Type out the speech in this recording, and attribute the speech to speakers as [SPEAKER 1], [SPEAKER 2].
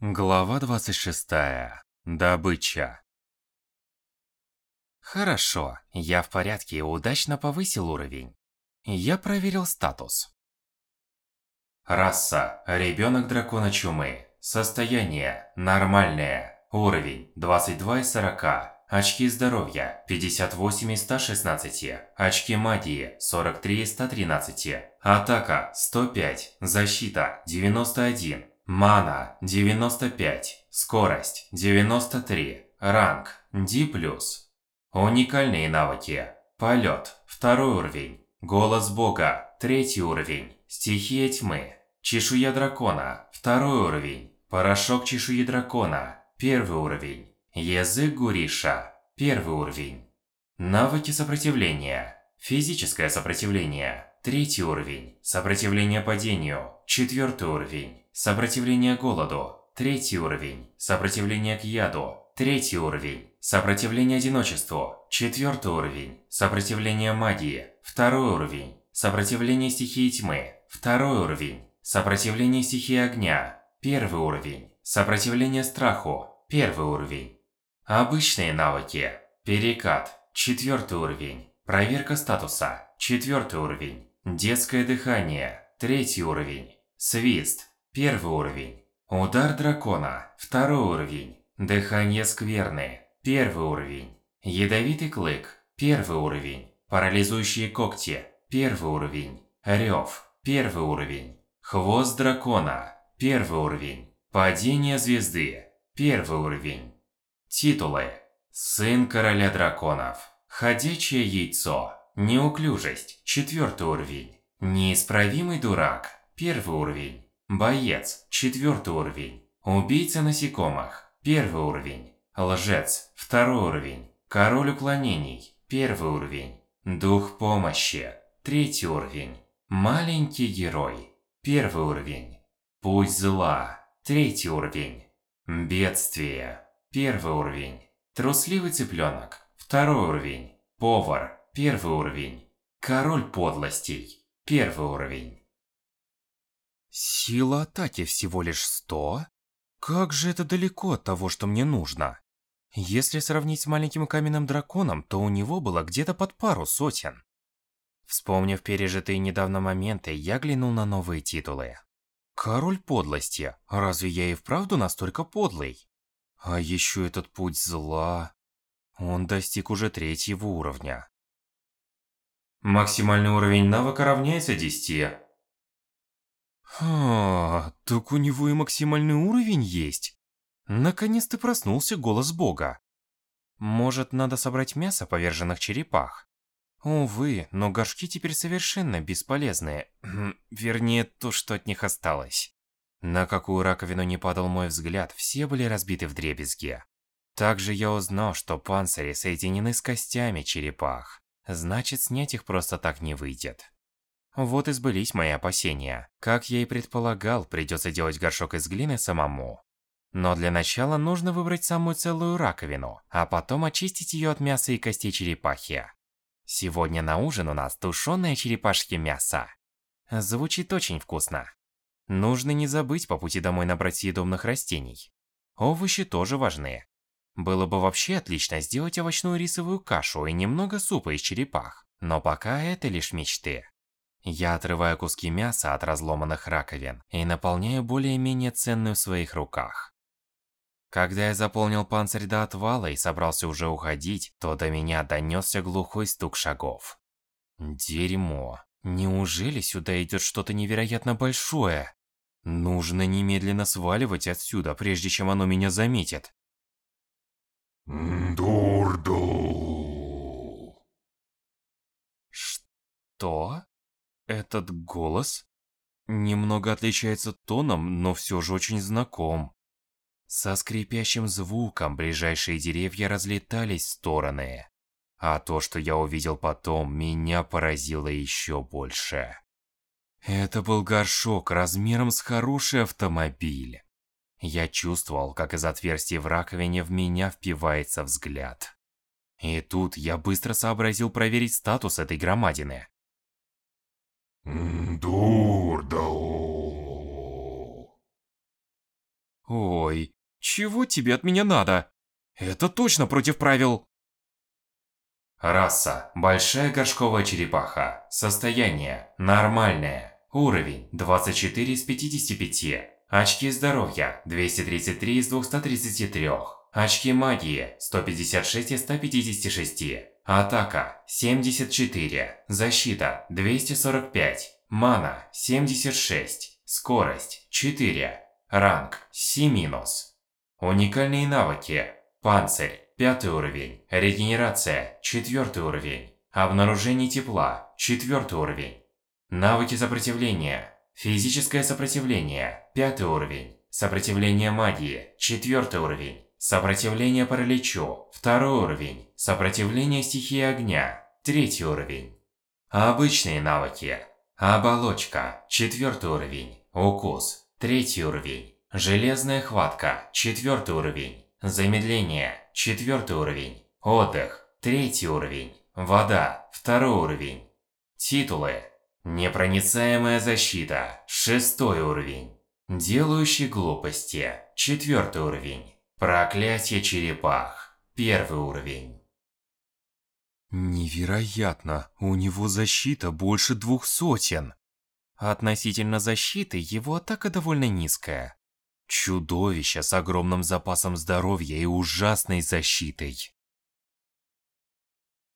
[SPEAKER 1] Глава 26. Добыча. Хорошо, я в порядке и удачно повысил уровень. Я проверил статус. Раса. Ребенок дракона чумы. Состояние. Нормальное. Уровень. 22 из 40. Очки здоровья. 58 из 116. Очки магии. 43 из 113. Атака. 105. Защита. 91. Мана 95, скорость 93, ранг D+. Уникальные навыки. Полет второй уровень, голос бога третий уровень, стихия тьмы, чешуя дракона второй уровень, порошок чешуи дракона первый уровень, язык гуриша первый уровень. Навыки сопротивления. Физическое сопротивление третий уровень, сопротивление падению четвертый уровень. Сопротивление голоду. Третий уровень. Сопротивление к яду. Третий уровень. Сопротивление одиночеству. Четвертый уровень. Сопротивление магии. Второй уровень. Сопротивление стихии тьмы. Второй уровень. Сопротивление стихии огня. Первый уровень. Сопротивление страху. Первый уровень. Обычные навыки. Перекат. Четвертый уровень. Проверка статуса. Четвертый уровень. Детское дыхание. Третий уровень. Свист. Первый уровень. Удар дракона. Второй уровень. Дыхание скверны. Первый уровень. Ядовитый клык. Первый уровень. Парализующие когти. Первый уровень. Рев. Первый уровень. Хвост дракона. Первый уровень. Падение звезды. Первый уровень. Титулы. Сын короля драконов. Ходячее яйцо. Неуклюжесть. Четвертый уровень. Неисправимый дурак. Первый уровень. Боец, четвертый уровень. Убийца насекомых, первый уровень. Лжец, второй уровень. Король уклонений, первый уровень. Дух помощи, третий уровень. Маленький герой, первый уровень. Путь зла, третий уровень. Бедствие, первый уровень. Трусливый цыпленок, второй уровень. Повар, первый уровень. Король подлостей, первый уровень. Сила атаки всего лишь 100? Как же это далеко от того, что мне нужно? Если сравнить с маленьким каменным драконом, то у него было где-то под пару сотен. Вспомнив пережитые недавно моменты, я глянул на новые титулы. Король подлости. Разве я и вправду настолько подлый? А еще этот путь зла. Он достиг уже третьего уровня. Максимальный уровень навыка равняется 10. А, так у него и максимальный уровень есть. Наконец-то проснулся голос бога. Может, надо собрать мясо поверженных черепах? Увы, но горшки теперь совершенно бесполезные. Вернее, то, что от них осталось. На какую раковину не падал мой взгляд, все были разбиты в дребезги. Также я узнал, что панцири соединены с костями черепах. Значит, снять их просто так не выйдет. Вот и сбылись мои опасения. Как я и предполагал, придется делать горшок из глины самому. Но для начала нужно выбрать самую целую раковину, а потом очистить ее от мяса и костей черепахи. Сегодня на ужин у нас тушеное черепашье мясо. Звучит очень вкусно. Нужно не забыть по пути домой набрать съедобных растений. Овощи тоже важны. Было бы вообще отлично сделать овощную рисовую кашу и немного супа из черепах. Но пока это лишь мечты. Я отрываю куски мяса от разломанных раковин и наполняю более-менее ценную в своих руках. Когда я заполнил панцирь до отвала и собрался уже уходить, то до меня донесся глухой стук шагов. Дерьмо. Неужели сюда идет что-то невероятно большое? Нужно немедленно сваливать отсюда, прежде чем оно меня заметит.
[SPEAKER 2] Дурду.
[SPEAKER 1] Что? Этот голос немного отличается тоном, но все же очень знаком. Со скрипящим звуком ближайшие деревья разлетались в стороны. А то, что я увидел потом, меня поразило еще больше. Это был горшок размером с хороший автомобиль. Я чувствовал, как из отверстия в раковине в меня впивается взгляд. И тут я быстро сообразил проверить статус этой громадины.
[SPEAKER 2] Дурдал.
[SPEAKER 1] Ой, чего тебе от меня надо? Это точно против правил. Раса. Большая горшковая черепаха. Состояние. Нормальное. Уровень. 24 из 55. Очки здоровья. 233 из 233. Очки магии. 156 из 156. Атака. 74. Защита. 245. Мана. 76. Скорость. 4. Ранг. C-. Уникальные навыки. Панцирь. Пятый уровень. Регенерация. Четвертый уровень. Обнаружение тепла. Четвертый уровень. Навыки сопротивления. Физическое сопротивление. Пятый уровень. Сопротивление магии. Четвертый уровень. Сопротивление параличу. Второй уровень. Сопротивление стихии огня. Третий уровень. Обычные навыки. Оболочка. Четвертый уровень. Укус. Третий уровень. Железная хватка. Четвертый уровень. Замедление. Четвертый уровень. Отдых. Третий уровень. Вода. Второй уровень. Титулы. Непроницаемая защита. Шестой уровень. Делающий глупости. Четвертый уровень. Проклятие черепах. Первый уровень. Невероятно, у него защита больше двух сотен. Относительно защиты, его атака довольно низкая. Чудовище с огромным запасом здоровья и ужасной защитой.